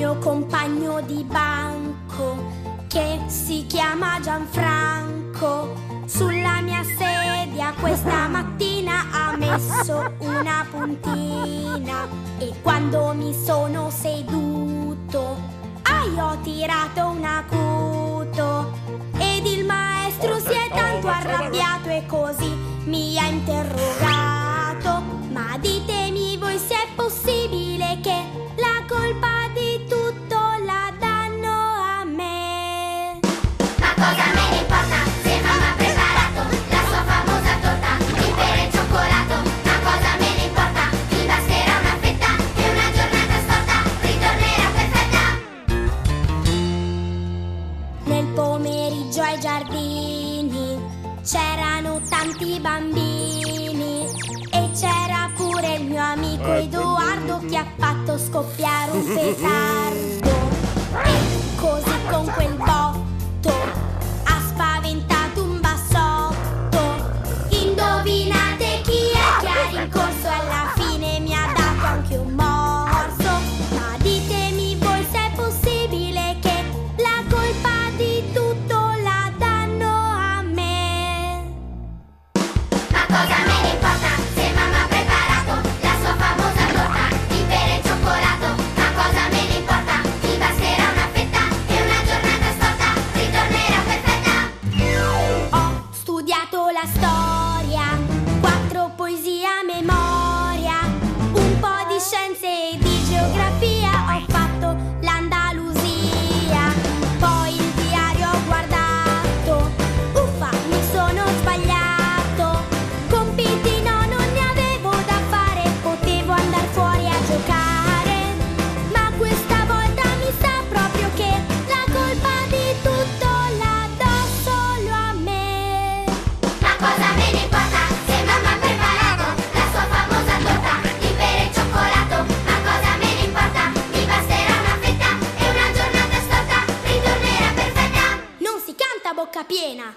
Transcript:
mio compagno di banco che si chiama Gianfranco. Sulla mia sedia questa mattina ha messo una puntina e quando mi sono seduto ah, io ho tirato un acuto ed il maestro si è tanto arrabbiato e così mi ha pomeriggio ai giardini c'erano tanti bambini e c'era pure il mio amico Edoardo che ha fatto scoppiare un petardo. E così con quel memoria, un po' di scienze e di geografia, ho fatto l'Andalusia, poi il diario ho guardato, uffa mi sono sbagliato, compiti no non ne avevo da fare, potevo andare fuori a giocare, ma questa volta mi sa proprio che la colpa di tutto la do solo a me. Ma cosa me ne importa piena.